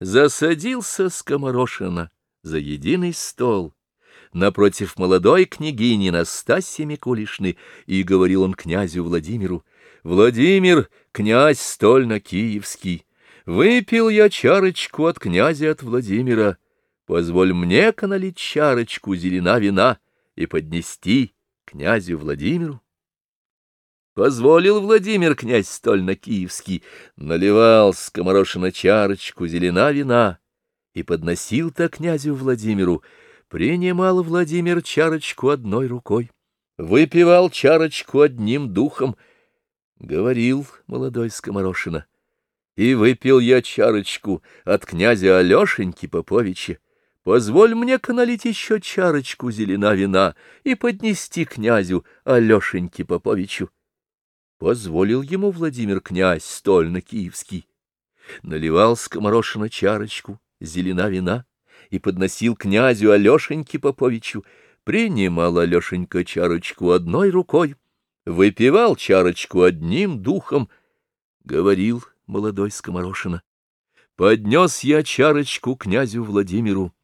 Засадился скоморошина за единый стол напротив молодой княгини Настасьи Микулишны, и говорил он князю Владимиру, «Владимир, князь стольно-киевский, выпил я чарочку от князя от Владимира, позволь мне-ка налить чарочку зелена вина и поднести князю Владимиру». Позволил Владимир, князь стольно-киевский, наливал скоморошина чарочку зелена вина и подносил-то князю Владимиру. Принимал Владимир чарочку одной рукой, выпивал чарочку одним духом. Говорил молодой скоморошина, и выпил я чарочку от князя Алешеньки Поповича. Позволь мне каналить еще чарочку зелена вина и поднести князю Алешеньке Поповичу позволил ему Владимир князь стольно-киевский. Наливал скоморошина чарочку, зелена вина, и подносил князю Алешеньке Поповичу. Принимал Алешенька чарочку одной рукой, выпивал чарочку одним духом. Говорил молодой скоморошина. Поднес я чарочку князю Владимиру,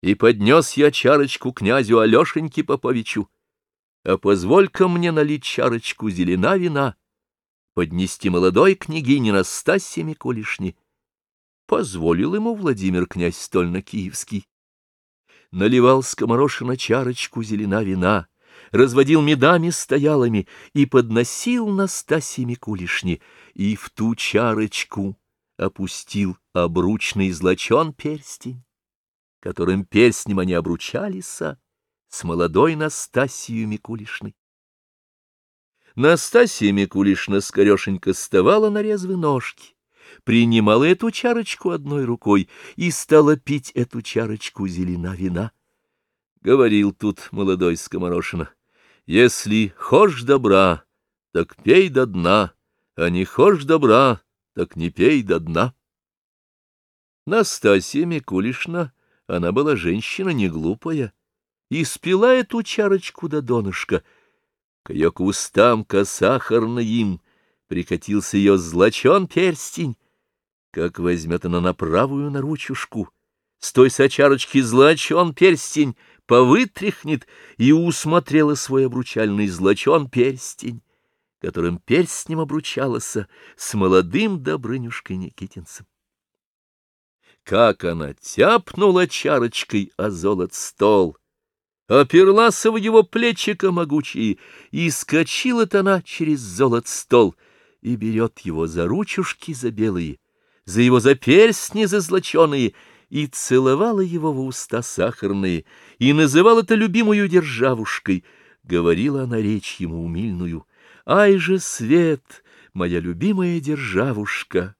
и поднес я чарочку князю Алешеньке Поповичу а позволь-ка мне налить чарочку зелена вина, поднести молодой княгине Настасье Микулишне. Позволил ему Владимир князь стольно-киевский. Наливал скоморошина чарочку зелена вина, разводил медами стоялами и подносил Настасье Микулишне, и в ту чарочку опустил обручный злочен перстень, которым перстнем они обручались, с молодой Настасьей Микулишной. Настасья Микулишна скорешенько вставала на резвые ножки, принимала эту чарочку одной рукой и стала пить эту чарочку зелена вина. Говорил тут молодой скоморошина, если хошь добра, так пей до дна, а не хошь добра, так не пей до дна. Настасья Микулишна, она была женщина не глупая, и спила эту чарочку до донышка. К ее кустам косахарным прикатился ее злочен перстень, как возьмет она на правую наручушку, с той сочарочки злочен перстень повытряхнет и усмотрела свой обручальный злочен перстень, которым перстнем обручалась с молодым Добрынюшкой Никитинцем. Как она тяпнула чарочкой о золот стол! Оперлась в его плечика могучие, и скочила-то она через золот стол, и берет его за ручушки за белые, за его заперстни зазлоченные, и целовала его в уста сахарные, и называла-то любимую державушкой. Говорила она речь ему умильную. «Ай же, свет, моя любимая державушка!»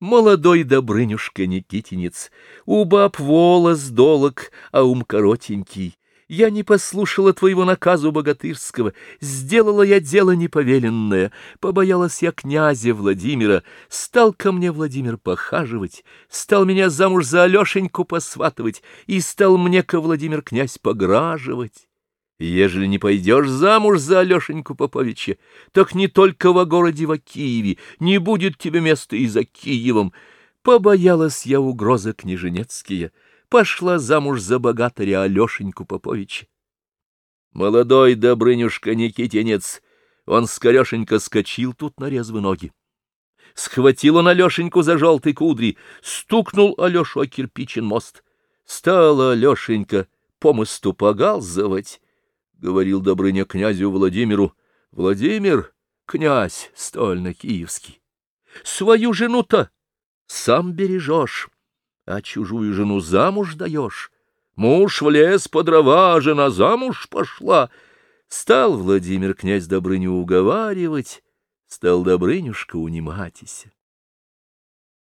Молодой Добрынюшка Никитинец, у баб волос долог, а ум коротенький, я не послушала твоего наказу богатырского, сделала я дело неповеленное, побоялась я князя Владимира, стал ко мне Владимир похаживать, стал меня замуж за Алешеньку посватывать, и стал мне-ка Владимир князь пограживать. Ежели не пойдешь замуж за Алешеньку Поповича, так не только во городе во Киеве, не будет тебе места и за Киевом. Побоялась я угрозы княженецкие, — пошла замуж за богатыря Алешеньку Поповича. Молодой Добрынюшка Никитинец, он скорешенько скочил тут на резвые ноги. Схватил он Алешеньку за желтый кудри, стукнул Алешу о кирпичен мост. Стала Алешенька по мосту погалзывать, — говорил Добрыня князю Владимиру. Владимир, князь стольно-киевский, свою жену-то сам бережешь а чужую жену замуж даешь. Муж в лес по дрова, а жена замуж пошла. Стал Владимир князь Добрыню уговаривать, стал Добрынюшка униматися.